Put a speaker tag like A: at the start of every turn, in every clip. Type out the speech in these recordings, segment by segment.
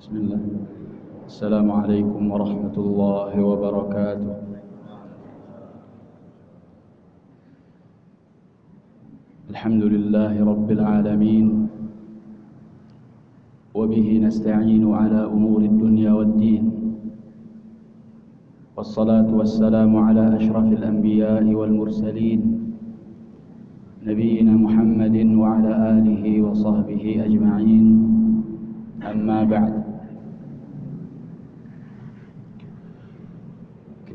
A: بسم الله. السلام عليكم ورحمة الله وبركاته. الحمد لله رب العالمين. وبه نستعين على أمور الدنيا والدين. والصلاة والسلام على أشرف الأنبياء والمرسلين. نبينا محمد وعلى آله وصحبه أجمعين. أما بعد.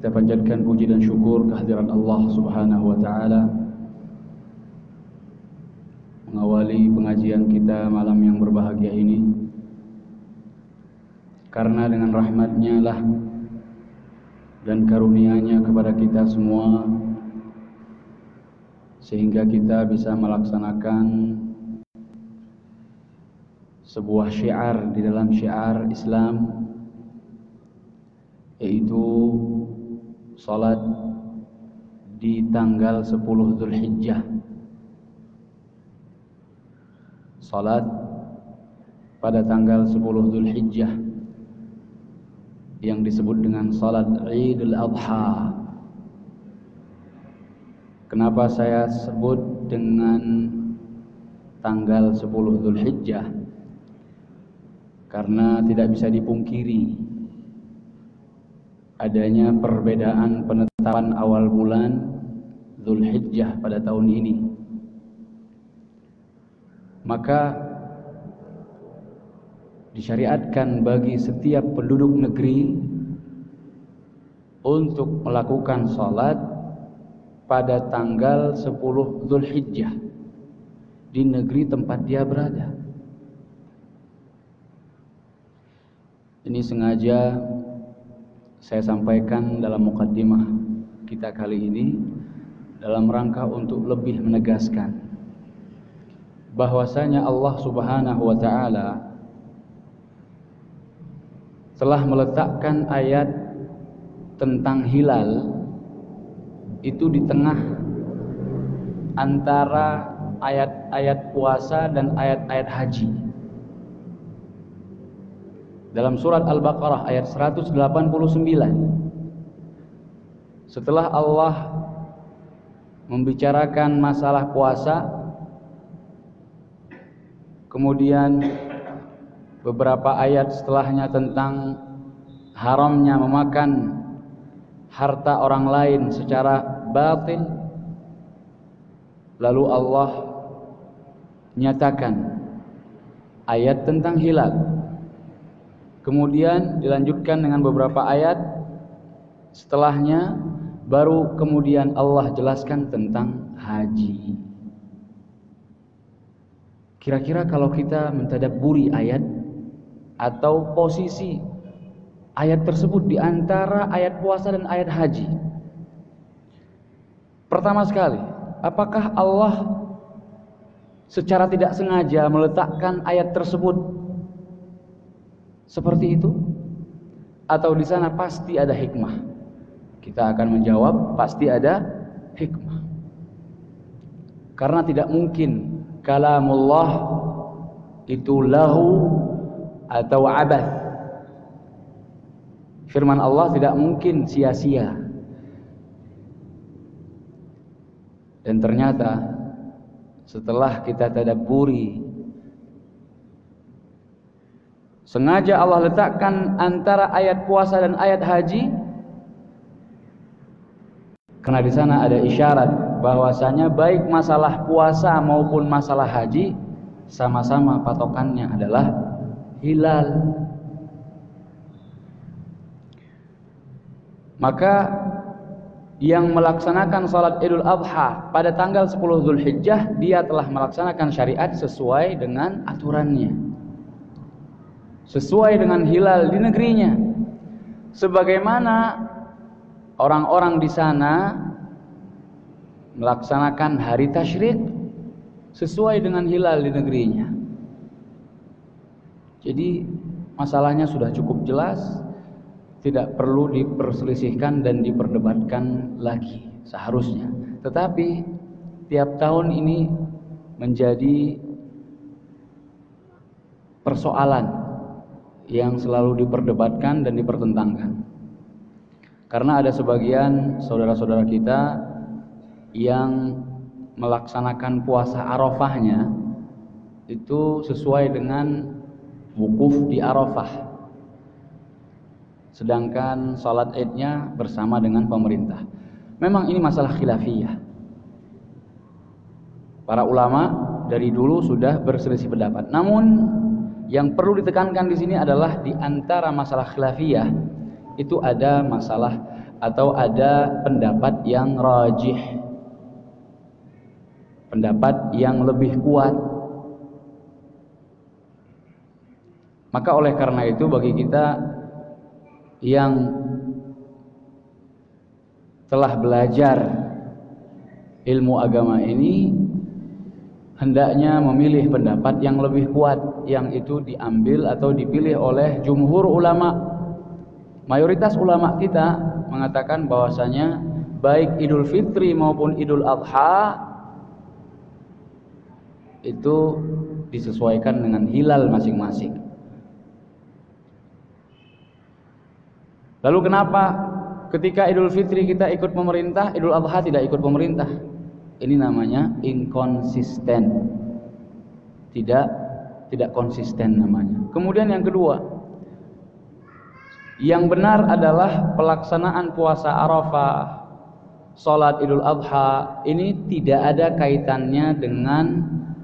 A: Kita panjatkan puji dan syukur kehadiran Allah Subhanahu wa taala. Mengawali pengajian kita malam yang berbahagia ini. Karena dengan rahmatnya lah dan karunia-Nya kepada kita semua sehingga kita bisa melaksanakan sebuah syiar di dalam syiar Islam yaitu salat di tanggal 10 Zulhijjah. Salat pada tanggal 10 Zulhijjah yang disebut dengan salat Idul Adha. Kenapa saya sebut dengan tanggal 10 Zulhijjah? Karena tidak bisa dipungkiri adanya perbedaan penetapan awal bulan Zulhijjah pada tahun ini. Maka disyariatkan bagi setiap penduduk negeri untuk melakukan salat pada tanggal 10 Zulhijjah di negeri tempat dia berada. Ini sengaja saya sampaikan dalam mukaddimah kita kali ini dalam rangka untuk lebih menegaskan bahwasanya Allah Subhanahu wa taala telah meletakkan ayat tentang hilal itu di tengah antara ayat-ayat puasa dan ayat-ayat haji. Dalam surat Al-Baqarah ayat 189 setelah Allah membicarakan masalah puasa kemudian beberapa ayat setelahnya tentang haramnya memakan harta orang lain secara batin lalu Allah nyatakan ayat tentang hilal kemudian dilanjutkan dengan beberapa ayat setelahnya baru kemudian Allah jelaskan tentang haji kira-kira kalau kita mentadabburi ayat atau posisi ayat tersebut di antara ayat puasa dan ayat haji. Pertama sekali, apakah Allah secara tidak sengaja meletakkan ayat tersebut seperti itu? Atau di sana pasti ada hikmah? Kita akan menjawab pasti ada hikmah. Karena tidak mungkin kalamullah itu lahu atau abath firman Allah tidak mungkin sia-sia dan ternyata setelah kita tadabburi sengaja Allah letakkan antara ayat puasa dan ayat haji. Karena di sana ada isyarat bahwasanya baik masalah puasa maupun masalah haji sama-sama patokannya adalah hilal. Maka yang melaksanakan salat Idul Adha pada tanggal 10 Zulhijjah dia telah melaksanakan syariat sesuai dengan aturannya sesuai dengan hilal di negerinya. Sebagaimana orang-orang di sana melaksanakan hari tasyrik sesuai dengan hilal di negerinya. Jadi masalahnya sudah cukup jelas tidak perlu diperselisihkan dan diperdebatkan lagi seharusnya. Tetapi tiap tahun ini menjadi persoalan yang selalu diperdebatkan dan dipertentangkan. Karena ada sebagian saudara-saudara kita yang melaksanakan puasa Arafahnya itu sesuai dengan wukuf di Arafah. Sedangkan salat Idnya bersama dengan pemerintah. Memang ini masalah khilafiyah. Para ulama dari dulu sudah berselisih pendapat. Namun yang perlu ditekankan di sini adalah di antara masalah khilafiyah itu ada masalah atau ada pendapat yang rajih. Pendapat yang lebih kuat. Maka oleh karena itu bagi kita yang telah belajar ilmu agama ini hendaknya memilih pendapat yang lebih kuat yang itu diambil atau dipilih oleh jumhur ulama. Mayoritas ulama kita mengatakan bahwasanya baik Idul Fitri maupun Idul Adha itu disesuaikan dengan hilal masing-masing. Lalu kenapa ketika Idul Fitri kita ikut pemerintah Idul Adha tidak ikut pemerintah? Ini namanya inkonsisten. Tidak tidak konsisten namanya. Kemudian yang kedua, yang benar adalah pelaksanaan puasa Arafah, salat Idul Adha ini tidak ada kaitannya dengan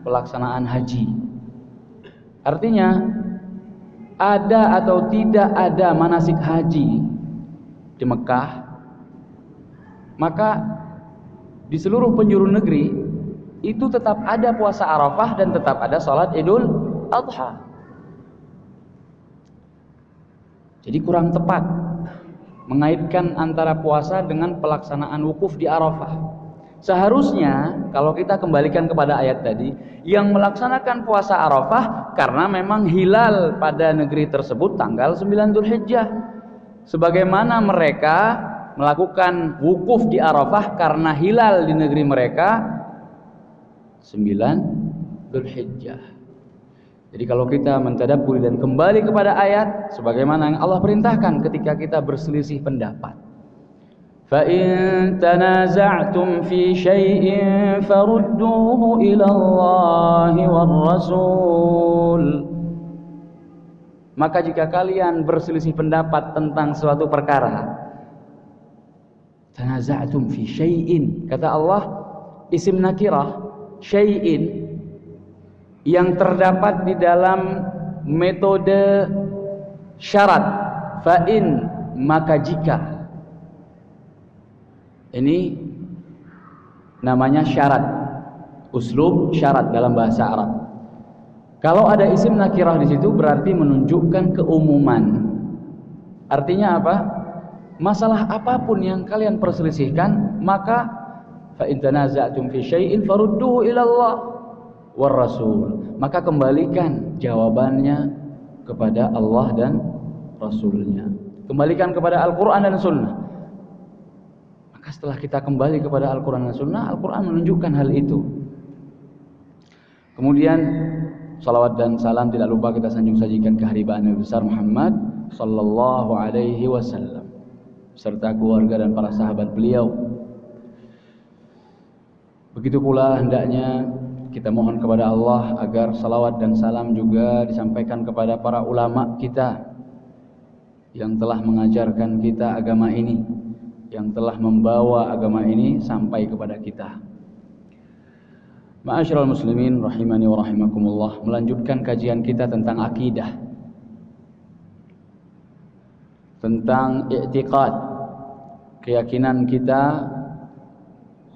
A: pelaksanaan haji. Artinya ada atau tidak ada manasik haji di Mekah, maka di seluruh penjuru negeri itu tetap ada puasa Arafah dan tetap ada salat Idul Adha. Jadi kurang tepat mengaitkan antara puasa dengan pelaksanaan wukuf di Arafah. Seharusnya kalau kita kembalikan kepada ayat tadi, yang melaksanakan puasa Arafah karena memang hilal pada negeri tersebut tanggal 9 Dzulhijjah. Sebagaimana mereka melakukan wukuf di Arafah karena hilal di negeri mereka 9 Dzulhijjah. Jadi kalau kita mentadabbur dan kembali kepada ayat sebagaimana yang Allah perintahkan ketika kita berselisih pendapat. Fa in tanaza'tum fi syai'in farudduhu ila Allah war Rasul. Maka jika kalian berselisih pendapat tentang suatu perkara, tanaza'tum fi syai'in kata Allah isim nakirah syai'in yang terdapat di dalam metode syarat. Fa'in maka jika. Ini namanya syarat. Uslub syarat dalam bahasa Arab. Kalau ada isim nakirah di situ berarti menunjukkan keumuman. Artinya apa? Masalah apa pun yang kalian perselisihkan maka fa in tanaza'tum fi syai'in farudduhu ila Allah war rasul. Maka kembalikan jawabannya kepada Allah dan Rasulnya. Kembalikan kepada Al-Quran dan Sunnah. Maka setelah kita kembali kepada Al-Quran dan Sunnah Al-Quran menunjukkan hal itu. Kemudian salawat dan salam tidak lupa kita sanjung sajikan keharibaan Nabi besar Muhammad sallallahu alaihi wasallam. Serta keluarga dan para sahabat beliau. Begitu pula hendaknya kita mohon kepada Allah agar salawat dan salam juga disampaikan kepada para ulama kita yang telah mengajarkan kita agama ini, yang telah membawa agama ini sampai kepada kita. Ma'asyiral muslimin rahimani wa rahimakumullah, melanjutkan kajian kita tentang akidah. Tentang i'tiqad keyakinan kita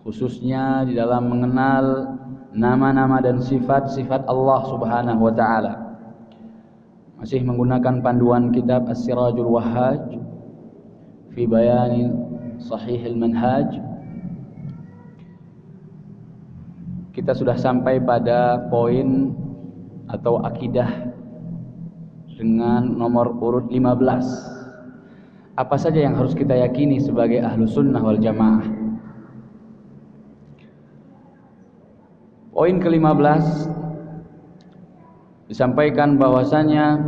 A: khususnya di dalam mengenal nama-nama dan sifat-sifat Allah Subhanahu wa taala. Masih menggunakan panduan kitab As-Sirajul Wahhaj fi bayani sahih al-manhaj. Kita sudah sampai pada poin atau akidah dengan nomor urut 15 apa saja yang harus kita yakini sebagai ahlu sunnah wal jamaah poin ke-15 disampaikan bahwasanya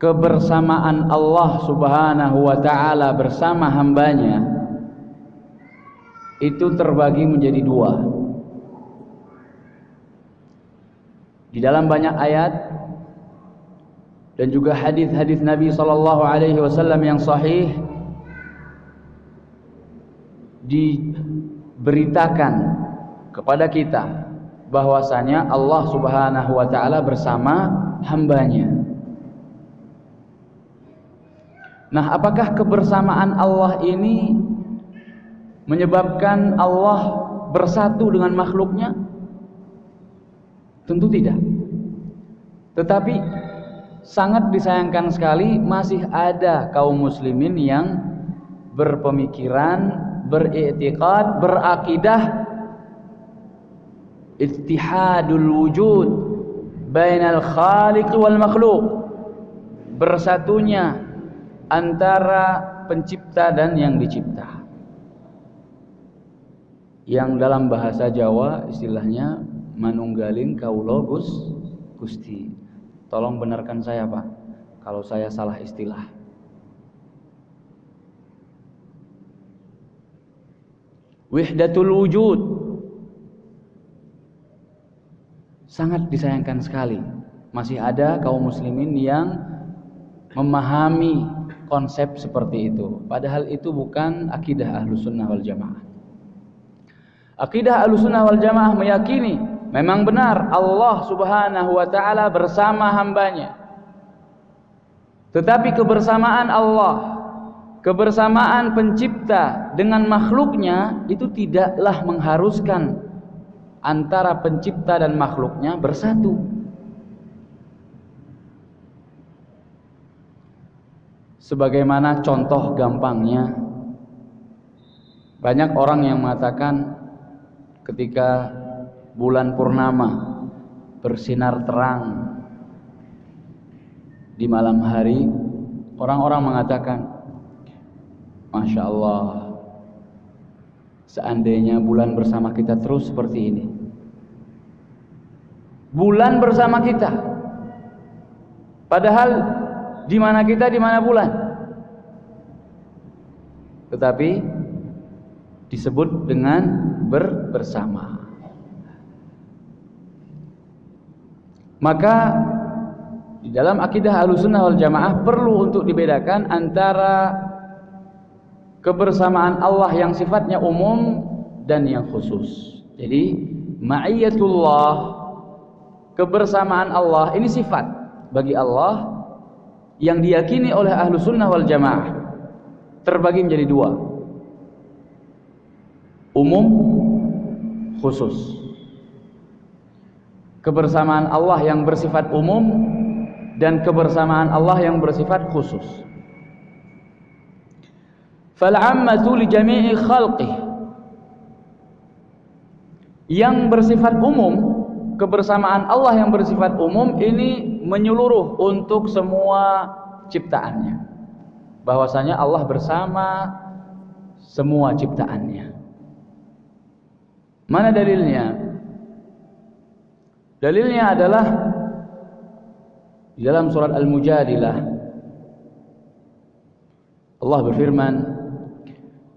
A: kebersamaan Allah Subhanahu wa taala bersama hambanya itu terbagi menjadi dua. Di dalam banyak ayat dan juga hadis-hadis Nabi sallallahu alaihi wasallam yang sahih diberitakan kepada kita bahwasanya Allah Subhanahu wa taala bersama hambanya. Nah, apakah kebersamaan Allah ini menyebabkan Allah bersatu dengan makhluknya? Tentu tidak. Tetapi sangat disayangkan sekali masih ada kaum muslimin yang berpemikiran, beriktikad, berakidah ittihadul wujud bainal khaliq wal makhluk bersatunya antara pencipta dan yang dicipta. Yang dalam bahasa Jawa istilahnya manunggalin kaulogus Gusti. Tolong benarkan saya Pak kalau saya salah istilah. Wihdatul wujud sangat disayangkan sekali. Masih ada kaum muslimin yang memahami konsep seperti itu. Padahal itu bukan akidah ahlu sunnah wal jamaah. Akidah ahlu sunnah wal jamaah meyakini memang benar Allah subhanahu wa ta'ala bersama hambanya. Tetapi kebersamaan Allah kebersamaan pencipta dengan makhluknya itu tidaklah mengharuskan antara pencipta dan makhluknya bersatu. Sebagaimana contoh gampangnya, banyak orang yang mengatakan ketika bulan purnama bersinar terang di malam hari, orang-orang mengatakan, Masya Allah, seandainya bulan bersama kita terus seperti ini bulan bersama kita. Padahal di mana kita, di mana bulan. Tetapi disebut dengan ber bersama. Maka di dalam akidah Ahlussunnah wal Jamaah perlu untuk dibedakan antara kebersamaan Allah yang sifatnya umum dan yang khusus. Jadi ma'iyatullah kebersamaan Allah ini sifat bagi Allah yang diyakini oleh ahlu sunnah wal jamaah terbagi menjadi dua. Umum khusus. Kebersamaan Allah yang bersifat umum dan kebersamaan Allah yang bersifat khusus. Fal'ammatu li jami'i khalqih. Yang bersifat umum kebersamaan Allah yang bersifat umum ini menyeluruh untuk semua ciptaannya. Bahwasanya Allah bersama semua ciptaannya. Mana dalilnya? Dalilnya adalah di dalam surat Al-Mujadilah Allah berfirman,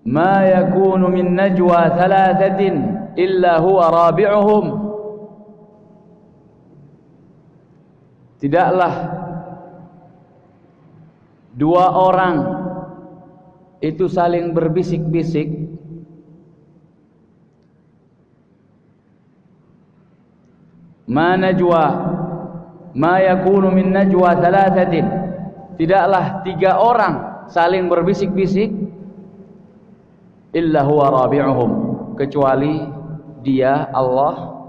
A: "Ma yakunu min najwa thalathatin illa huwa rabi'uhum" Tidaklah dua orang itu saling berbisik-bisik. Ma najwa ma yakunu min najwa thalathatin. Tidaklah tiga orang saling berbisik-bisik illa huwa rabi'uhum. Kecuali dia Allah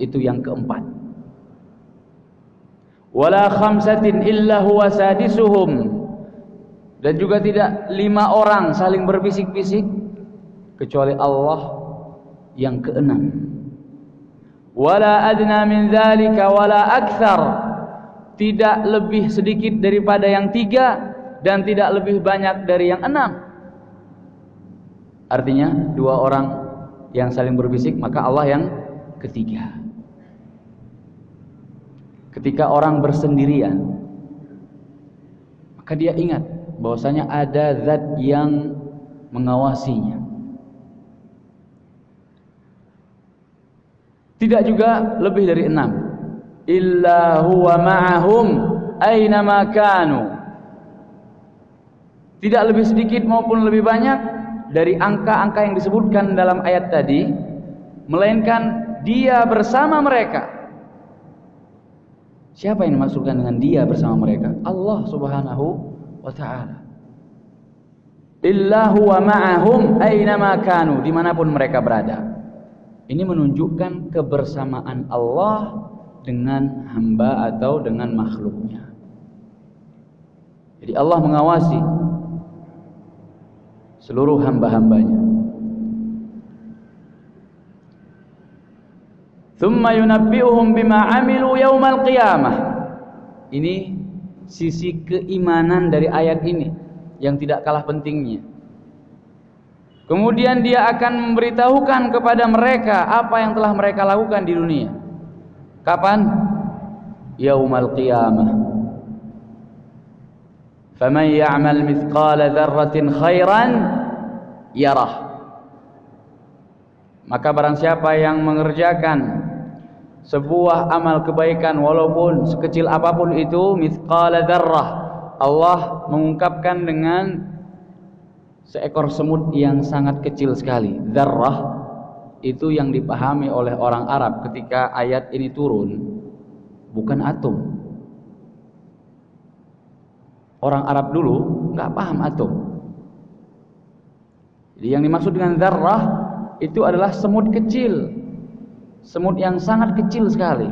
A: itu yang keempat wala khamsatin illa huwa sadisuhum. Dan juga tidak lima orang saling berbisik-bisik kecuali Allah yang keenam. Wala adna min dzalika wala akthar tidak lebih sedikit daripada yang tiga dan tidak lebih banyak dari yang enam. Artinya dua orang yang saling berbisik maka Allah yang ketiga ketika orang bersendirian maka dia ingat bahwasanya ada zat yang mengawasinya. Tidak juga lebih dari enam. Illa huwa ma'ahum aina kanu. Tidak lebih sedikit maupun lebih banyak dari angka-angka yang disebutkan dalam ayat tadi, melainkan dia bersama mereka. Siapa yang dimaksudkan dengan dia bersama mereka? Allah Subhanahu wa taala. Illa huwa ma'ahum aynama kanu, di mana pun mereka berada. Ini menunjukkan kebersamaan Allah dengan hamba atau dengan makhluknya. Jadi Allah mengawasi seluruh hamba-hambanya. Thumma yunabbi'uhum bima 'amilu yaumal qiyamah. Ini sisi keimanan dari ayat ini yang tidak kalah pentingnya. Kemudian dia akan memberitahukan kepada mereka apa yang telah mereka lakukan di dunia. Kapan? Yaumal qiyamah. Faman ya'mal mithqala dzarratin khairan yarah. Maka barang siapa yang mengerjakan sebuah amal kebaikan walaupun sekecil apa pun itu mithqala dzarrah Allah mengungkapkan dengan seekor semut yang sangat kecil sekali. Dzarrah itu yang dipahami oleh orang Arab ketika ayat ini turun bukan atom. Orang Arab dulu nggak paham atom. Jadi yang dimaksud dengan dzarrah itu adalah semut kecil Semut yang sangat kecil sekali.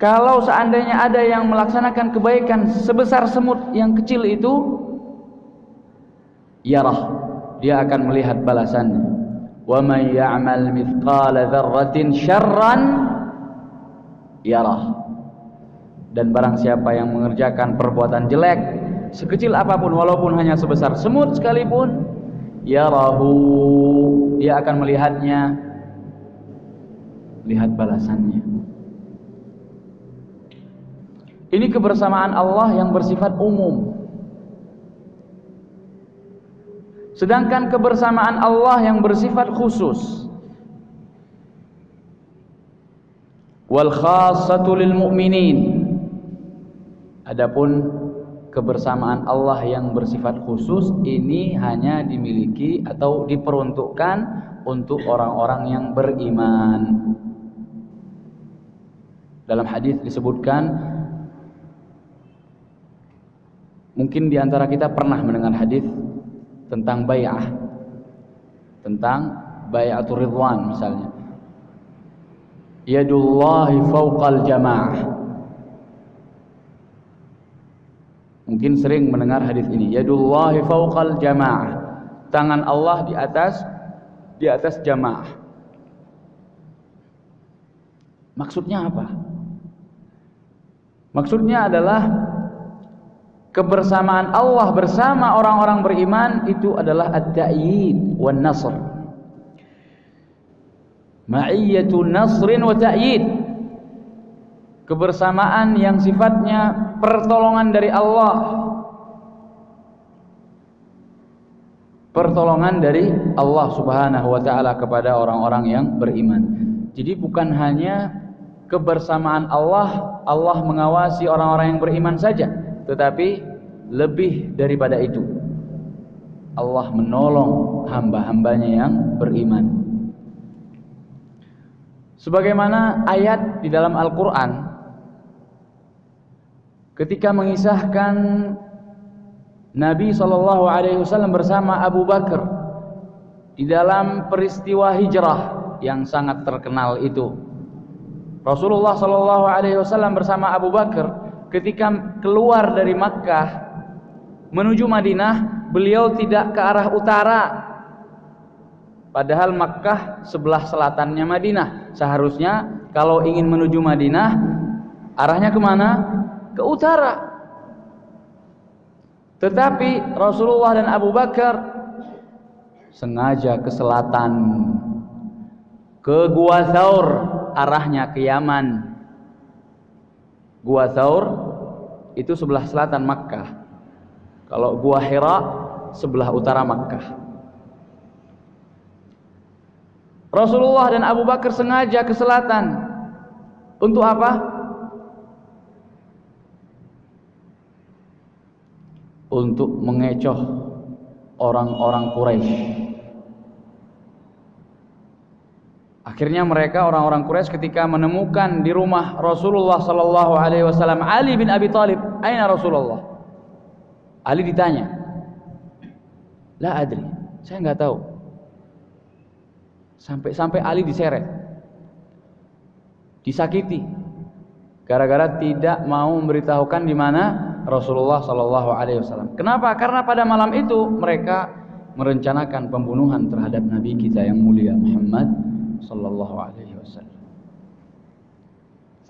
A: Kalau seandainya ada yang melaksanakan kebaikan sebesar semut yang kecil itu, yarah, dia akan melihat balasannya. Wa may ya'mal mithqala dzarratin syarran yarah. Dan barang siapa yang mengerjakan perbuatan jelek sekecil apa pun walaupun hanya sebesar semut sekalipun, yarahu dia akan melihatnya. Lihat balasannya. Ini kebersamaan Allah yang bersifat umum. Sedangkan kebersamaan Allah yang bersifat khusus. Wal khassatu lil mu'minin. Adapun kebersamaan Allah yang bersifat khusus ini hanya dimiliki atau diperuntukkan untuk orang-orang yang beriman. Dalam hadis disebutkan mungkin di antara kita pernah mendengar hadis tentang bay'ah tentang bay'atul ridwan misalnya. Yadullahi fawqal jamaah Mungkin sering mendengar hadis ini. Yadullahi fawqal jamaah. Tangan Allah di atas di atas jamaah. Maksudnya apa? Maksudnya adalah kebersamaan Allah bersama orang-orang beriman itu adalah at-ta'yid wan nasr. Ma'iyyatu nasrin wa ta'yid kebersamaan yang sifatnya pertolongan dari Allah pertolongan dari Allah Subhanahu wa taala kepada orang-orang yang beriman. Jadi bukan hanya kebersamaan Allah, Allah mengawasi orang-orang yang beriman saja, tetapi lebih daripada itu. Allah menolong hamba-hambanya yang beriman. Sebagaimana ayat di dalam Al-Qur'an ketika mengisahkan Nabi Shallallahu Alaihi Wasallam bersama Abu Bakar di dalam peristiwa hijrah yang sangat terkenal itu. Rasulullah Shallallahu Alaihi Wasallam bersama Abu Bakar ketika keluar dari Makkah menuju Madinah, beliau tidak ke arah utara. Padahal Makkah sebelah selatannya Madinah. Seharusnya kalau ingin menuju Madinah, arahnya ke mana? Ke utara. Tetapi Rasulullah dan Abu Bakar sengaja ke selatan ke Gua Thaur arahnya ke Yaman. Gua Thaur itu sebelah selatan Makkah. Kalau Gua Hira sebelah utara Makkah. Rasulullah dan Abu Bakar sengaja ke selatan. Untuk apa? Untuk mengecoh orang-orang Quraisy. Akhirnya mereka orang-orang Quraisy ketika menemukan di rumah Rasulullah sallallahu alaihi wasallam Ali bin Abi Thalib, "Aina Rasulullah?" Ali ditanya. "La adri." Saya nggak tahu. Sampai-sampai Ali diseret. Disakiti. Gara-gara tidak mau memberitahukan di mana Rasulullah Shallallahu alaihi wasallam. Kenapa? Karena pada malam itu mereka merencanakan pembunuhan terhadap nabi kita yang mulia Muhammad Sallallahu Alaihi Wasallam.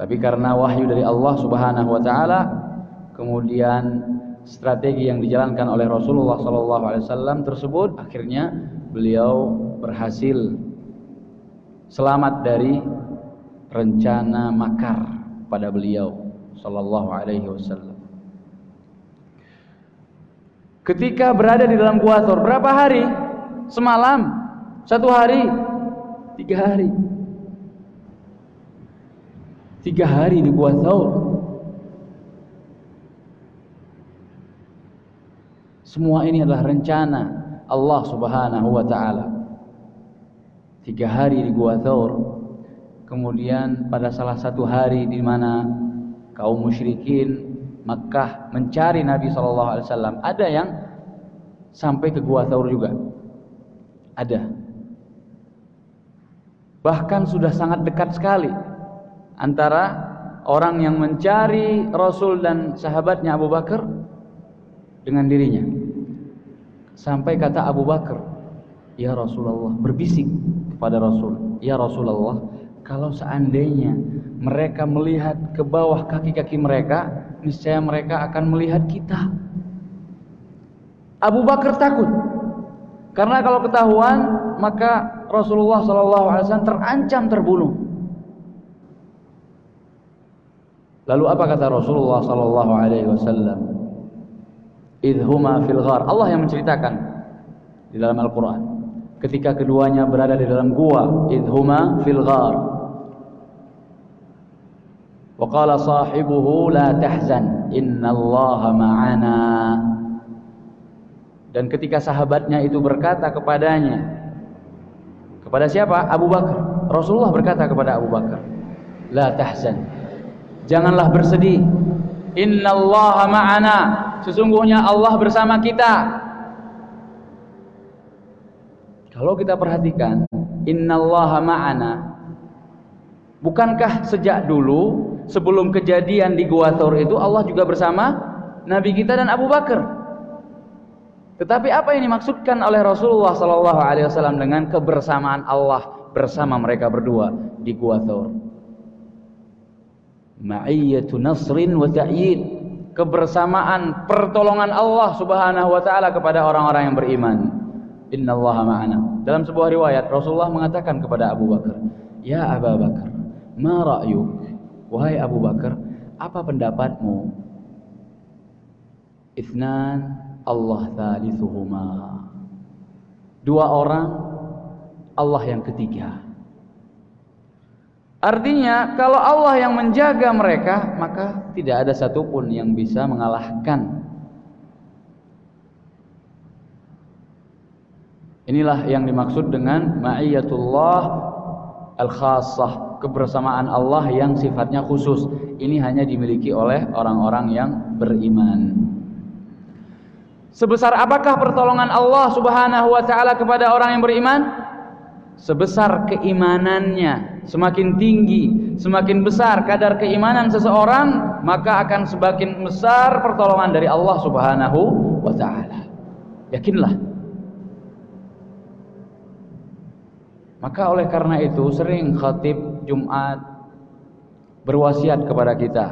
A: Tapi karena wahyu dari Allah Subhanahu Wa Taala, kemudian strategi yang dijalankan oleh Rasulullah Sallallahu Alaihi Wasallam tersebut, akhirnya beliau berhasil selamat dari rencana makar pada beliau Sallallahu Alaihi Wasallam. Ketika berada di dalam gua Thor, berapa hari? Semalam, satu hari, tiga hari. Tiga hari di Gua Thawr semua ini adalah rencana Allah subhanahu wa ta'ala. Tiga hari di Gua Thawr kemudian pada salah satu hari di mana kaum musyrikin Makkah mencari Nabi SAW ada yang sampai ke Gua Thawr juga? Ada. Bahkan sudah sangat dekat sekali antara orang yang mencari Rasul dan sahabatnya Abu Bakar dengan dirinya. Sampai kata Abu Bakar ya Rasulullah berbisik kepada Rasul ya Rasulullah kalau seandainya mereka melihat ke bawah kaki-kaki mereka niscaya mereka akan melihat kita Abu Bakar takut karena kalau ketahuan maka Rasulullah SAW terancam terbunuh. Lalu apa kata Rasulullah SAW? Idhuma fil ghar. Allah yang menceritakan di dalam Al-Quran. Ketika keduanya berada di dalam gua, idhuma fil ghar. Wa qala sahibuhu la tahzan, innallaha ma'ana. Dan ketika sahabatnya itu berkata kepadanya, kepada siapa? Abu Bakar. Rasulullah berkata kepada Abu Bakar, "La tahzan." Janganlah bersedih. Innallaha ma'ana. Sesungguhnya Allah bersama kita. Kalau kita perhatikan, innallaha ma'ana. Bukankah sejak dulu sebelum kejadian di Gua Thor itu Allah juga bersama Nabi kita dan Abu Bakar? Tetapi apa yang dimaksudkan oleh Rasulullah Sallallahu Alaihi Wasallam dengan kebersamaan Allah bersama mereka berdua di Gua Thor? Ma'iyatu nasrin wa ta'yid. Kebersamaan pertolongan Allah Subhanahu wa taala kepada orang-orang yang beriman. Innallaha ma'ana. Dalam sebuah riwayat Rasulullah mengatakan kepada Abu Bakar, "Ya Abu Bakar, ma ra'yuk?" Wahai Abu Bakar, apa pendapatmu? Ithnan Allah thalithuhuma. Dua orang Allah yang ketiga. Artinya kalau Allah yang menjaga mereka maka tidak ada satupun yang bisa mengalahkan. Inilah yang dimaksud dengan ma'iyatullah al-khassah, kebersamaan Allah yang sifatnya khusus. Ini hanya dimiliki oleh orang-orang yang beriman. Sebesar apakah pertolongan Allah Subhanahu wa taala kepada orang yang beriman? Sebesar keimanannya, semakin tinggi, semakin besar kadar keimanan seseorang, maka akan semakin besar pertolongan dari Allah Subhanahu wa taala. Yakinlah. Maka oleh karena itu sering khatib Jumat berwasiat kepada kita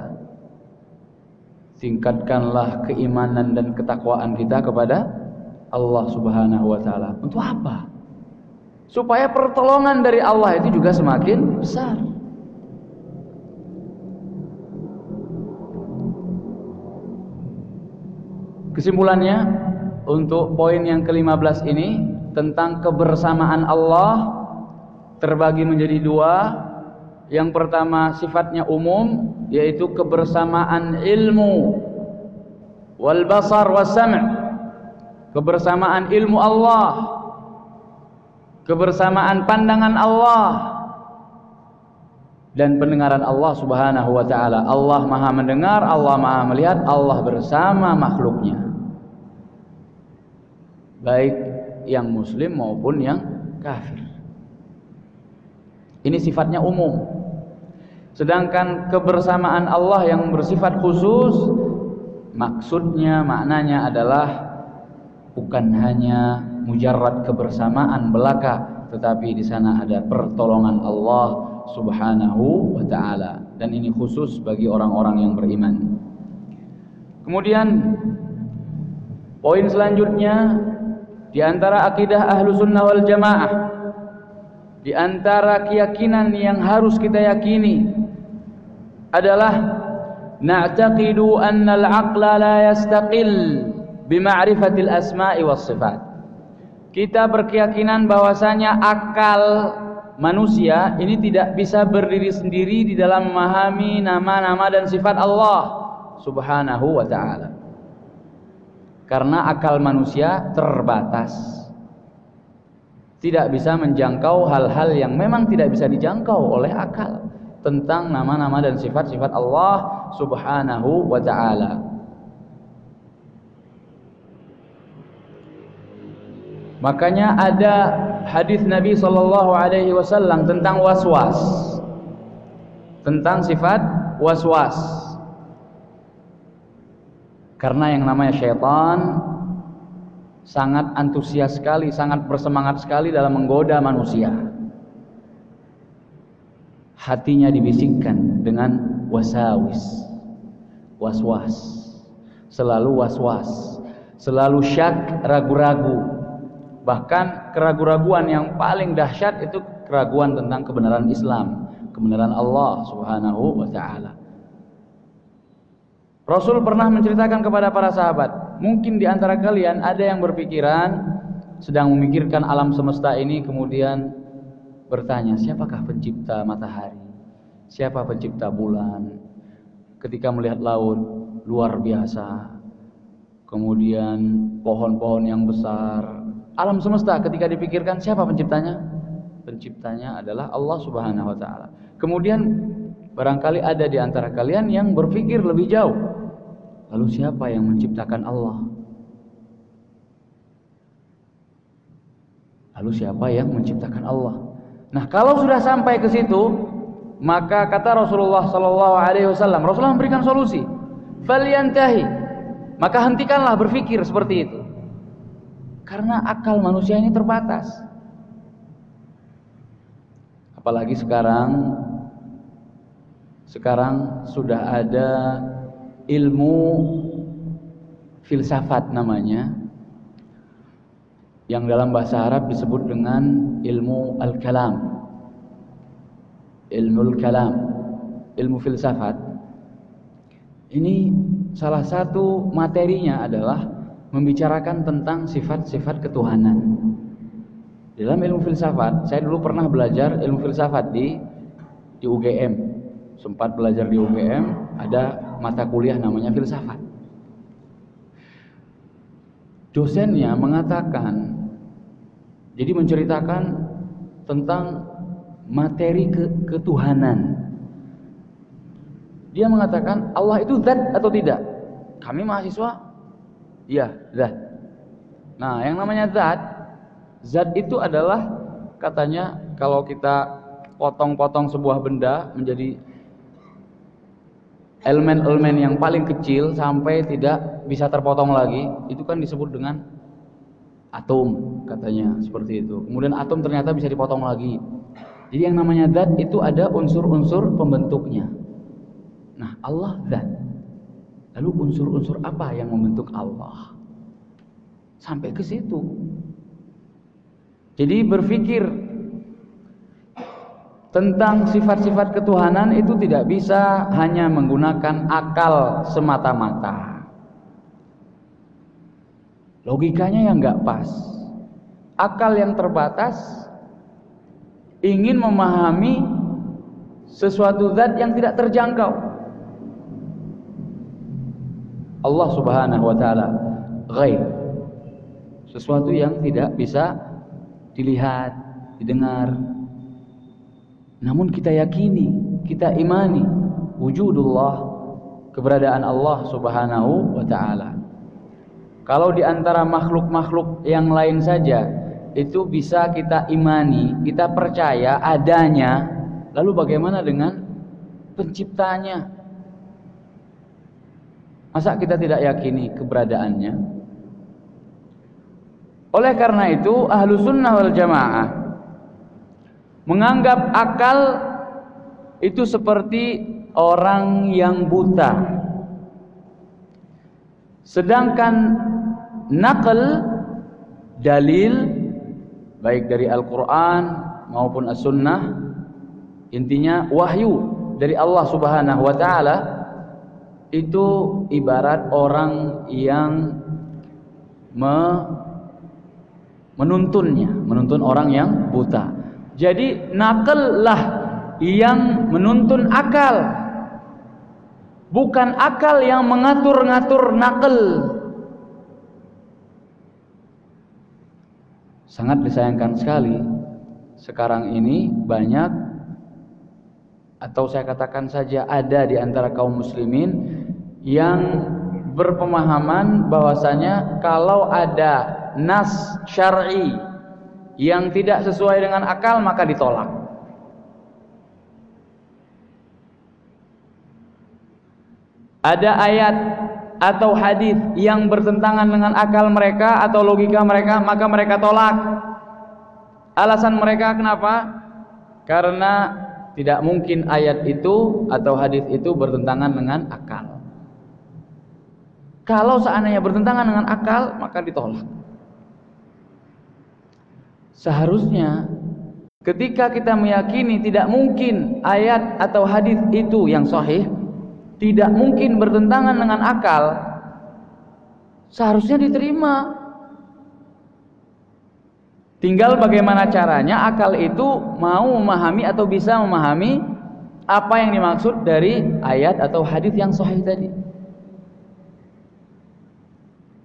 A: tingkatkanlah keimanan dan ketakwaan kita kepada Allah Subhanahu wa taala. Untuk apa? Supaya pertolongan dari Allah itu juga semakin besar. kesimpulannya untuk poin yang ke-15 ini tentang kebersamaan Allah terbagi menjadi dua. Yang pertama sifatnya umum yaitu kebersamaan ilmu wal basar was sam'. Kebersamaan ilmu Allah. Kebersamaan pandangan Allah dan pendengaran Allah Subhanahu wa taala. Allah Maha mendengar, Allah Maha melihat, Allah bersama makhluknya. Baik yang muslim maupun yang kafir. Ini sifatnya umum. Sedangkan kebersamaan Allah yang bersifat khusus maksudnya maknanya adalah bukan hanya mujarrad kebersamaan belaka tetapi di sana ada pertolongan Allah Subhanahu wa taala dan ini khusus bagi orang-orang yang beriman. Kemudian poin selanjutnya di antara akidah ahlu sunnah wal jamaah di antara keyakinan yang harus kita yakini adalah na'taqidu anna al-aqla la yastaqil bima'rifatil asma'i was sifat. Kita berkeyakinan bahwasanya akal manusia ini tidak bisa berdiri sendiri di dalam memahami nama-nama dan sifat Allah Subhanahu wa taala. Karena akal manusia terbatas tidak bisa menjangkau hal-hal yang memang tidak bisa dijangkau oleh akal tentang nama-nama dan sifat-sifat Allah Subhanahu wa taala. Makanya ada hadis Nabi sallallahu alaihi wasallam tentang waswas. Tentang sifat waswas. Karena yang namanya syaitan sangat antusias sekali, sangat bersemangat sekali dalam menggoda manusia. Hatinya dibisikkan dengan wasawis, waswas, selalu waswas, selalu syak, ragu-ragu. Bahkan keraguan-raguan yang paling dahsyat itu keraguan tentang kebenaran Islam, kebenaran Allah Subhanahu wa taala. Rasul pernah menceritakan kepada para sahabat, mungkin di antara kalian ada yang berpikiran sedang memikirkan alam semesta ini kemudian bertanya, siapakah pencipta matahari? Siapa pencipta bulan? Ketika melihat laut luar biasa. Kemudian pohon-pohon yang besar. Alam semesta ketika dipikirkan siapa penciptanya? Penciptanya adalah Allah Subhanahu wa taala. Kemudian barangkali ada di antara kalian yang berpikir lebih jauh Lalu siapa yang menciptakan Allah? Lalu siapa yang menciptakan Allah? Nah, kalau sudah sampai ke situ, maka kata Rasulullah sallallahu alaihi wasallam, Rasulullah memberikan solusi. Falyantahi. Maka hentikanlah berpikir seperti itu. Karena akal manusia ini terbatas. Apalagi sekarang sekarang sudah ada ilmu filsafat namanya yang dalam bahasa Arab disebut dengan ilmu al-kalam. Ilmu al-kalam ilmu filsafat. Ini salah satu materinya adalah membicarakan tentang sifat-sifat ketuhanan. Dalam ilmu filsafat saya dulu pernah belajar ilmu filsafat di di UGM sempat belajar di UGM ada mata kuliah namanya filsafat. Dosennya mengatakan, jadi menceritakan tentang materi ke ketuhanan. Dia mengatakan Allah itu zat atau tidak? Kami mahasiswa, iya zat. Nah, yang namanya zat, zat itu adalah katanya kalau kita potong-potong sebuah benda menjadi elemen-elemen yang paling kecil sampai tidak bisa terpotong lagi itu kan disebut dengan atom katanya seperti itu. Kemudian atom ternyata bisa dipotong lagi. Jadi yang namanya zat itu ada unsur-unsur pembentuknya. Nah Allah zat. Lalu unsur-unsur apa yang membentuk Allah? Sampai ke situ. Jadi berpikir tentang sifat-sifat ketuhanan itu tidak bisa hanya menggunakan akal semata-mata. Logikanya yang nggak pas. Akal yang terbatas ingin memahami sesuatu zat yang tidak terjangkau. Allah Subhanahu wa taala ghaib. Sesuatu yang tidak bisa dilihat, didengar. Namun kita yakini, kita imani wujudullah keberadaan Allah Subhanahu wa taala. Kalau di antara makhluk-makhluk yang lain saja itu bisa kita imani, kita percaya adanya, lalu bagaimana dengan penciptanya? Masa kita tidak yakini keberadaannya? Oleh karena itu, ahlu sunnah wal jamaah menganggap akal itu seperti orang yang buta. Sedangkan nakal dalil baik dari Al-Qur'an maupun As-Sunnah intinya wahyu dari Allah Subhanahu wa taala itu ibarat orang yang me menuntunnya, menuntun orang yang buta. Jadi nakallah yang menuntun akal. Bukan akal yang mengatur-ngatur nakal. sangat disayangkan sekali sekarang ini banyak atau saya katakan saja ada di antara kaum muslimin yang berpemahaman bahwasanya kalau ada nas syar'i yang tidak sesuai dengan akal maka ditolak. Ada ayat atau hadis yang bertentangan dengan akal mereka atau logika mereka maka mereka tolak. Alasan mereka kenapa? Karena tidak mungkin ayat itu atau hadis itu bertentangan dengan akal. Kalau seandainya bertentangan dengan akal maka ditolak seharusnya ketika kita meyakini tidak mungkin ayat atau hadis itu yang sahih tidak mungkin bertentangan dengan akal, seharusnya diterima. Tinggal bagaimana caranya akal itu mau memahami atau bisa memahami apa yang dimaksud dari ayat atau hadis yang sahih tadi.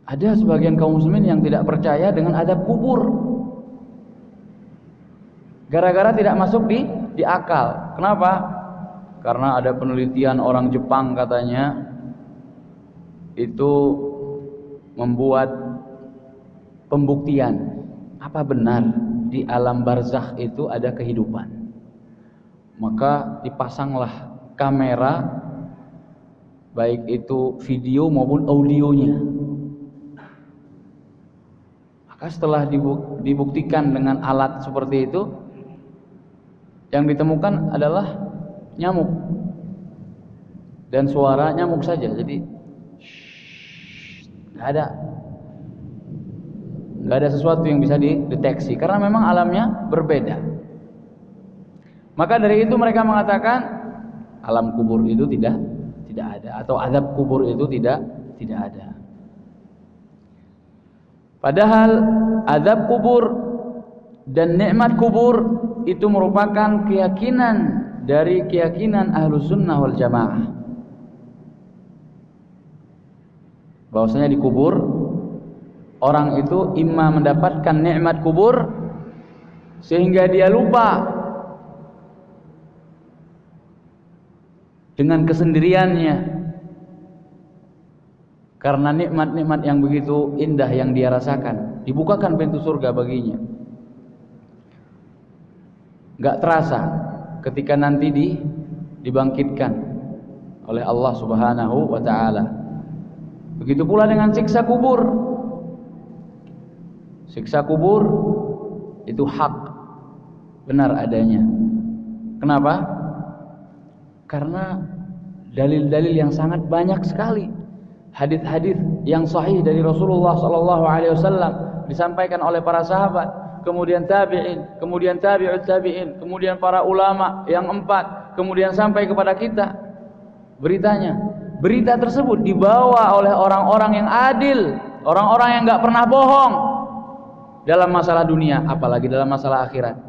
A: Ada sebagian kaum muslimin yang tidak percaya dengan adab kubur. Gara-gara tidak masuk di di akal. Kenapa? karena ada penelitian orang Jepang katanya itu membuat pembuktian apa benar di alam barzakh itu ada kehidupan maka dipasanglah kamera baik itu video maupun audionya maka setelah dibuktikan dengan alat seperti itu yang ditemukan adalah nyamuk. Dan suara nyamuk saja jadi nggak ada. Nggak ada sesuatu yang bisa dideteksi karena memang alamnya berbeda. Maka dari itu mereka mengatakan alam kubur itu tidak tidak ada atau adab kubur itu tidak tidak ada. Padahal adab kubur dan nikmat kubur itu merupakan keyakinan dari keyakinan ahlu sunnah wal jamaah. Bahwasanya di kubur orang itu imma mendapatkan nikmat kubur sehingga dia lupa dengan kesendiriannya. Karena nikmat-nikmat yang begitu indah yang dia rasakan dibukakan pintu surga baginya nggak terasa ketika nanti di, dibangkitkan oleh Allah Subhanahu wa taala. Begitu pula dengan siksa kubur. Siksa kubur itu hak benar adanya. Kenapa? Karena dalil-dalil yang sangat banyak sekali. Hadis-hadis yang sahih dari Rasulullah sallallahu alaihi wasallam disampaikan oleh para sahabat kemudian tabi'in, kemudian tabi'ut tabi'in, kemudian para ulama yang empat, kemudian sampai kepada kita beritanya. Berita tersebut dibawa oleh orang-orang yang adil Orang-orang yang nggak pernah bohong dalam masalah dunia, apalagi dalam masalah akhirat.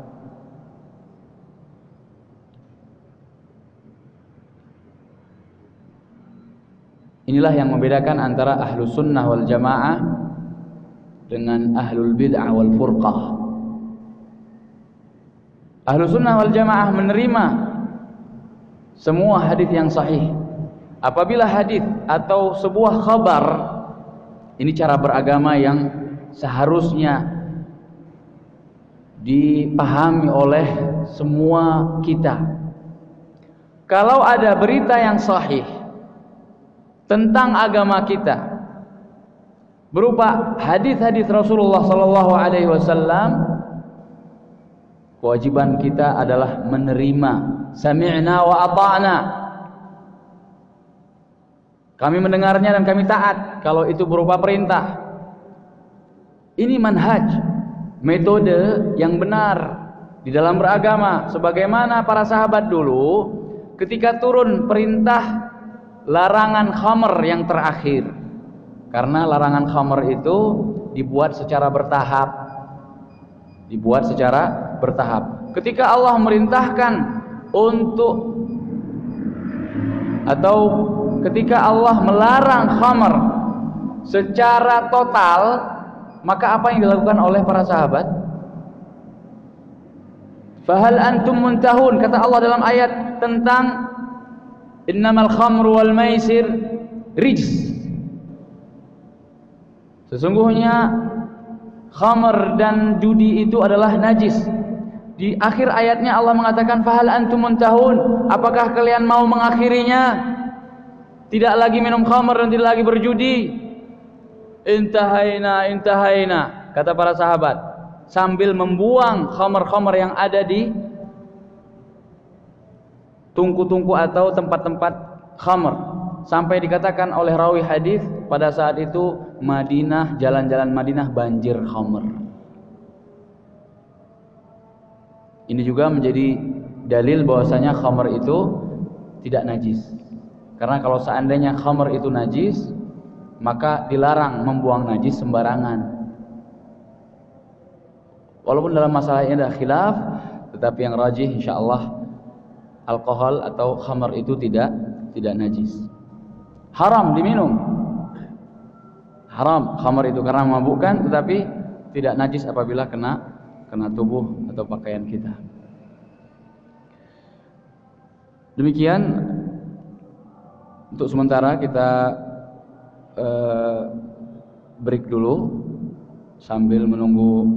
A: Inilah yang membedakan antara ahlu sunnah wal jamaah dengan ahlul bid'ah wal furqah. Ahlu sunnah wal jamaah menerima semua hadis yang sahih. Apabila hadis atau sebuah kabar ini cara beragama yang seharusnya dipahami oleh semua kita. Kalau ada berita yang sahih tentang agama kita berupa hadis-hadis Rasulullah sallallahu alaihi wasallam kewajiban kita adalah menerima. Sami'na wa ata'na. Kami mendengarnya dan kami taat kalau itu berupa perintah. Ini manhaj metode yang benar di dalam beragama. Sebagaimana para sahabat dulu ketika turun perintah larangan khamr yang terakhir. Karena larangan khamr itu dibuat secara bertahap dibuat secara bertahap. Ketika Allah merintahkan untuk atau ketika Allah melarang khamr secara total maka apa yang dilakukan oleh para sahabat? Fahal antum muntahun kata Allah dalam ayat tentang innamal khamru wal maisir rijs. Sesungguhnya khamr dan judi itu adalah najis di akhir ayatnya Allah mengatakan fahal antum muntahun? Apakah kalian mau mengakhirinya? Tidak lagi minum khamr dan tidak lagi berjudi. Intahaina intahaina kata para sahabat. Sambil membuang khamr-khamr yang ada di tungku-tungku atau tempat-tempat khamr. Sampai dikatakan oleh rawi hadis pada saat itu Madinah jalan-jalan Madinah banjir khamr ini juga menjadi dalil bahwasanya khamr itu tidak najis karena kalau seandainya khamr itu najis maka dilarang membuang najis sembarangan walaupun dalam masalah ini ada khilaf tetapi yang rajih insyaallah alkohol atau khamar itu tidak tidak najis. Haram diminum. Haram khamar itu karena memabukkan tetapi tidak najis apabila kena kena tubuh atau pakaian kita. Demikian untuk sementara kita uh, break dulu sambil menunggu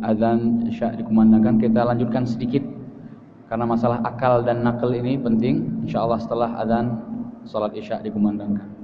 A: azan isya dikumandangkan. Kita lanjutkan sedikit karena masalah akal dan nakal ini penting. Insyaallah setelah adzan salat isya dikumandangkan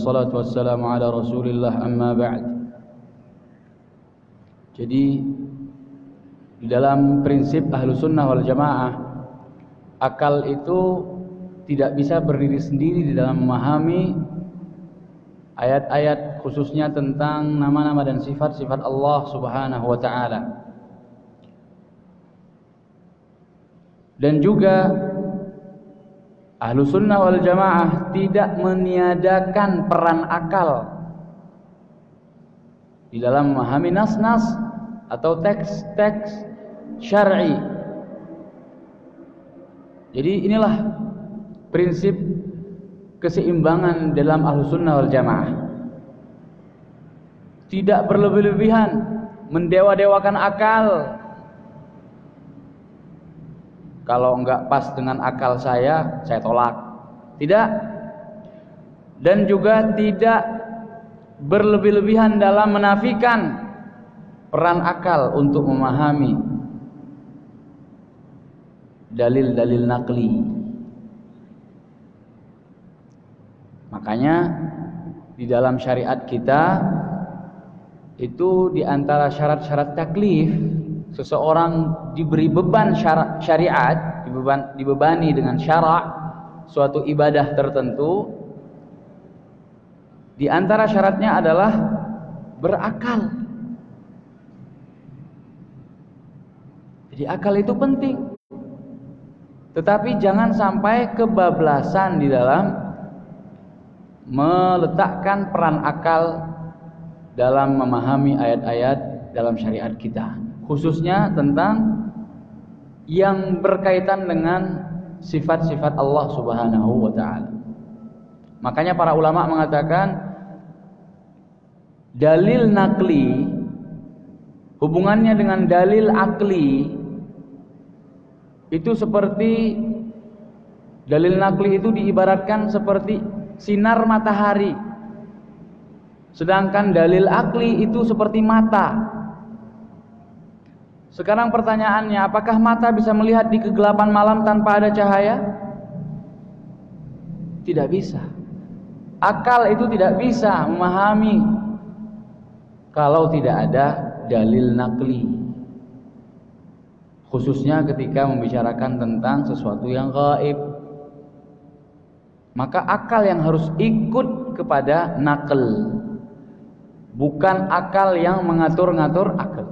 A: Alhamdulillah salatu wassalamu ala Rasulillah amma ba'd. Jadi di dalam prinsip ahlu sunnah wal jamaah akal itu tidak bisa berdiri sendiri di dalam memahami ayat-ayat khususnya tentang nama-nama dan sifat-sifat Allah Subhanahu wa taala. Dan juga Ahlu sunnah wal jamaah tidak meniadakan peran akal di dalam memahami nas-nas atau teks-teks syar'i. Jadi inilah prinsip keseimbangan dalam ahlu sunnah wal jamaah. Tidak berlebih-lebihan mendewa-dewakan akal kalau enggak pas dengan akal saya, saya tolak. Tidak. Dan juga tidak berlebih-lebihan dalam menafikan peran akal untuk memahami dalil-dalil nakli. Makanya di dalam syariat kita itu di antara syarat-syarat taklif seseorang diberi beban syariat, dibeban, dibebani dengan syarak suatu ibadah tertentu, di antara syaratnya adalah berakal. Jadi akal itu penting. Tetapi jangan sampai kebablasan di dalam meletakkan peran akal dalam memahami ayat-ayat dalam syariat kita khususnya tentang yang berkaitan dengan sifat-sifat Allah Subhanahu wa taala. Makanya para ulama mengatakan dalil nakli hubungannya dengan dalil akli itu seperti dalil nakli itu diibaratkan seperti sinar matahari. Sedangkan dalil akli itu seperti mata sekarang pertanyaannya, apakah mata bisa melihat di kegelapan malam tanpa ada cahaya? Tidak bisa. Akal itu tidak bisa memahami kalau tidak ada dalil nakli. Khususnya ketika membicarakan tentang sesuatu yang gaib. Maka akal yang harus ikut kepada nakal. Bukan akal yang mengatur-ngatur akal.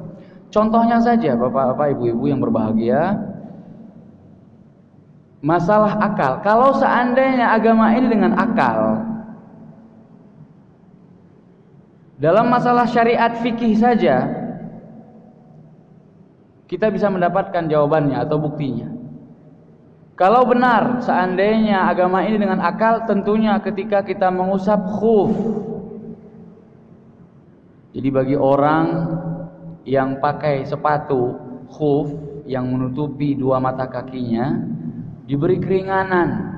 A: Contohnya saja Bapak-bapak, Ibu-ibu yang berbahagia, masalah akal. Kalau seandainya agama ini dengan akal, dalam masalah syariat fikih saja, kita bisa mendapatkan jawabannya atau buktinya. Kalau benar seandainya agama ini dengan akal, tentunya ketika kita mengusap khuf. Jadi bagi orang yang pakai sepatu khuf yang menutupi dua mata kakinya diberi keringanan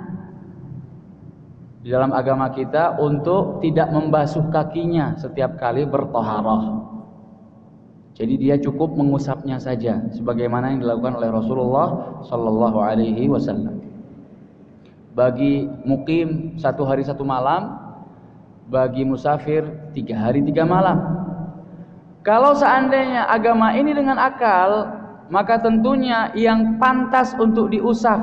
A: di dalam agama kita untuk tidak membasuh kakinya setiap kali bertoharoh. Jadi dia cukup mengusapnya saja sebagaimana yang dilakukan oleh Rasulullah Shallallahu alaihi wasallam. Bagi mukim satu hari satu malam, bagi musafir tiga hari tiga malam. Kalau seandainya agama ini dengan akal, maka tentunya yang pantas untuk diusap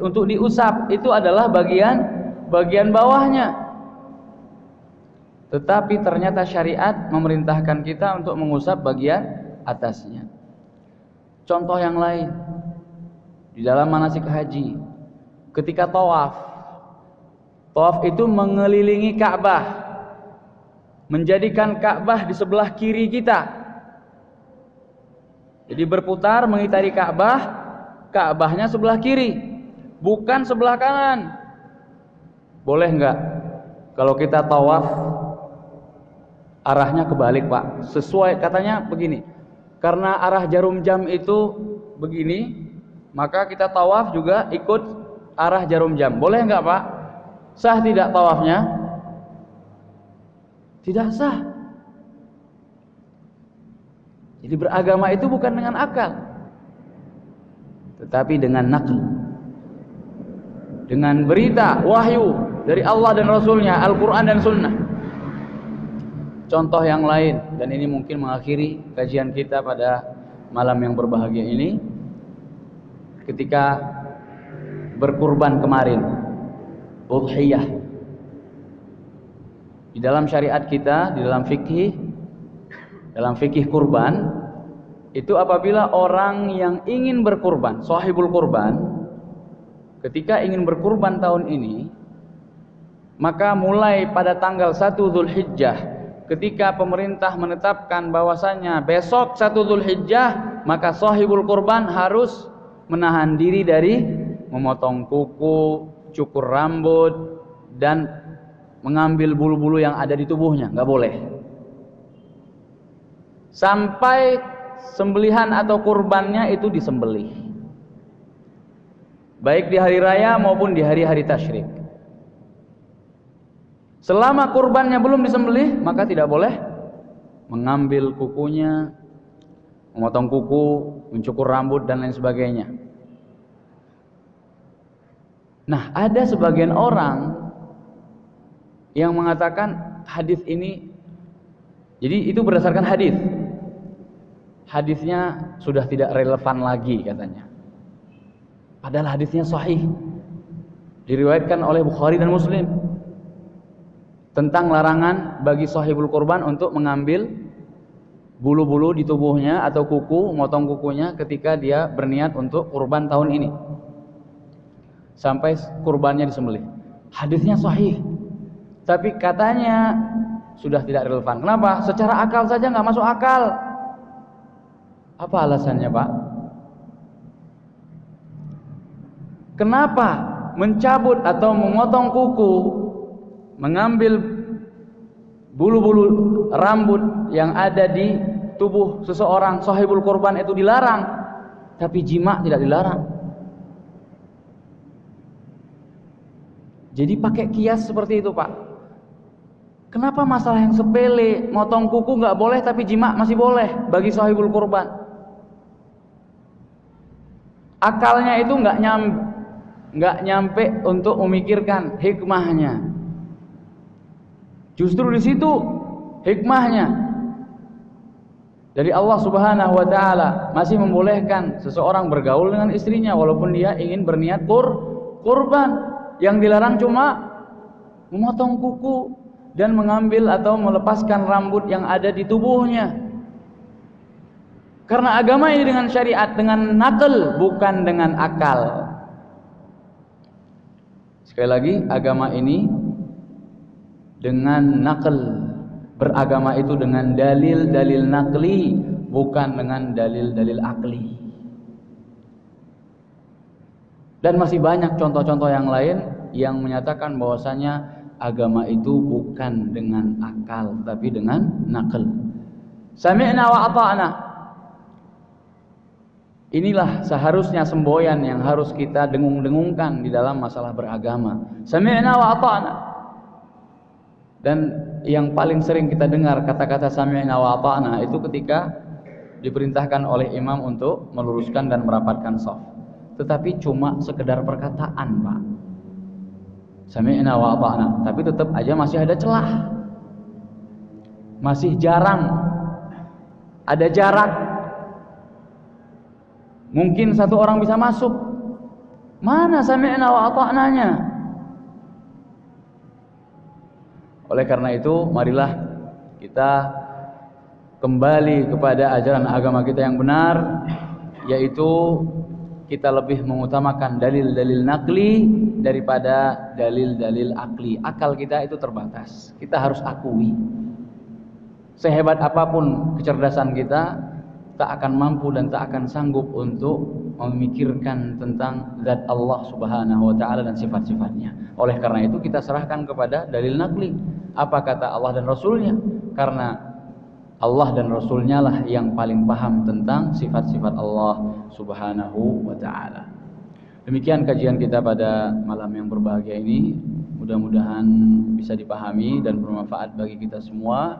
A: untuk diusap itu adalah bagian bagian bawahnya. Tetapi ternyata syariat memerintahkan kita untuk mengusap bagian atasnya. Contoh yang lain di dalam manasik haji ketika tawaf. Tawaf itu mengelilingi Ka'bah menjadikan Ka'bah di sebelah kiri kita. Jadi berputar mengitari Ka'bah, Ka'bahnya sebelah kiri, bukan sebelah kanan. Boleh enggak? Kalau kita tawaf arahnya kebalik, Pak. Sesuai katanya begini. Karena arah jarum jam itu begini, maka kita tawaf juga ikut arah jarum jam. Boleh enggak, Pak? Sah tidak tawafnya? Tidak sah. Jadi beragama itu bukan dengan akal, tetapi dengan nakal. Dengan berita, wahyu dari Allah dan Rasulnya, Al-Quran dan Sunnah. Contoh yang lain, dan ini mungkin mengakhiri kajian kita pada malam yang berbahagia ini. Ketika berkurban kemarin, udhiyah. Di dalam syariat kita, di dalam fikih, dalam fikih kurban, itu apabila orang yang ingin berkurban, sahibul kurban, ketika ingin berkurban tahun ini, maka mulai pada tanggal 1 Zulhijjah, ketika pemerintah menetapkan bahwasanya besok 1 Zulhijjah, maka sahibul kurban harus menahan diri dari memotong kuku, cukur rambut, dan mengambil bulu-bulu yang ada di tubuhnya, nggak boleh. Sampai sembelihan atau kurbannya itu disembelih. Baik di hari raya maupun di hari-hari tasyrik. Selama kurbannya belum disembelih, maka tidak boleh mengambil kukunya, memotong kuku, mencukur rambut dan lain sebagainya. Nah, ada sebagian orang yang mengatakan hadis ini jadi itu berdasarkan hadis hadisnya sudah tidak relevan lagi katanya. Padahal hadisnya sahih. Diriwayatkan oleh Bukhari dan Muslim tentang larangan bagi sahibul kurban untuk mengambil bulu-bulu di tubuhnya atau kuku, motong kukunya ketika dia berniat untuk kurban tahun ini. Sampai kurbannya disembelih. Hadisnya sahih. Tapi katanya sudah tidak relevan. Kenapa? Secara akal saja nggak masuk akal. Apa alasannya Pak? Kenapa mencabut atau memotong kuku, mengambil bulu-bulu rambut yang ada di tubuh seseorang sahibul korban itu dilarang, tapi jima tidak dilarang. Jadi pakai kias seperti itu Pak. Kenapa masalah yang sepele, motong kuku nggak boleh tapi jima masih boleh bagi sahibul korban? akalnya itu nggak nyam nggak nyampe untuk memikirkan hikmahnya. Justru di situ hikmahnya. Dari Allah Subhanahu wa taala masih membolehkan seseorang bergaul dengan istrinya walaupun dia ingin berniat kur kurban yang dilarang cuma memotong kuku dan mengambil atau melepaskan rambut yang ada di tubuhnya karena agama ini dengan syariat, dengan nakal, bukan dengan akal. Sekali lagi, agama ini dengan nakal. Beragama itu dengan dalil-dalil nakli, bukan dengan dalil-dalil akli. Dan masih banyak contoh-contoh yang lain yang menyatakan bahwasanya agama itu bukan dengan akal, tapi dengan nakal. Sami'na wa ata'na Inilah seharusnya semboyan yang harus kita dengung-dengungkan di dalam masalah beragama. Sami'na wa ata'na. Dan yang paling sering kita dengar kata-kata sami'na wa ata'na itu ketika diperintahkan oleh imam untuk meluruskan dan merapatkan saf. Tetapi cuma sekedar perkataan, Pak. Sami'na wa ata'na, tapi tetap aja masih ada celah. Masih jarang ada jarak Mungkin satu orang bisa masuk. Mana sami'na wa ata'nanya? Oleh karena itu, marilah kita kembali kepada ajaran agama kita yang benar, yaitu kita lebih mengutamakan dalil-dalil nakli daripada dalil-dalil akli. Akal kita itu terbatas. Kita harus akui. Sehebat apa pun kecerdasan kita, tak akan mampu dan tak akan sanggup untuk memikirkan tentang zat Allah Subhanahu wa taala dan sifat-sifatnya. Oleh karena itu kita serahkan kepada dalil nakli. Apa kata Allah dan Rasulnya? Karena Allah dan Rasulnya lah yang paling paham tentang sifat-sifat Allah Subhanahu wa taala. Demikian kajian kita pada malam yang berbahagia ini. Mudah-mudahan bisa dipahami dan bermanfaat bagi kita semua.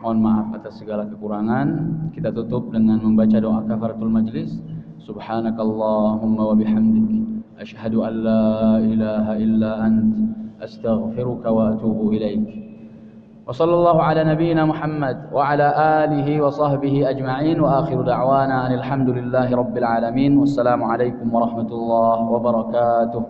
A: Mohon maaf atas segala kekurangan. Kita tutup dengan membaca doa kafaratul majlis. Subhanakallahumma wa bihamdik. Ashhadu an la ilaha illa ant. Astaghfiruka wa atubu ilaik. وصلى الله على نبينا محمد وعلى آله وصحبه أجمعين وآخر دعوانا أن الحمد لله رب العالمين والسلام عليكم ورحمة الله وبركاته.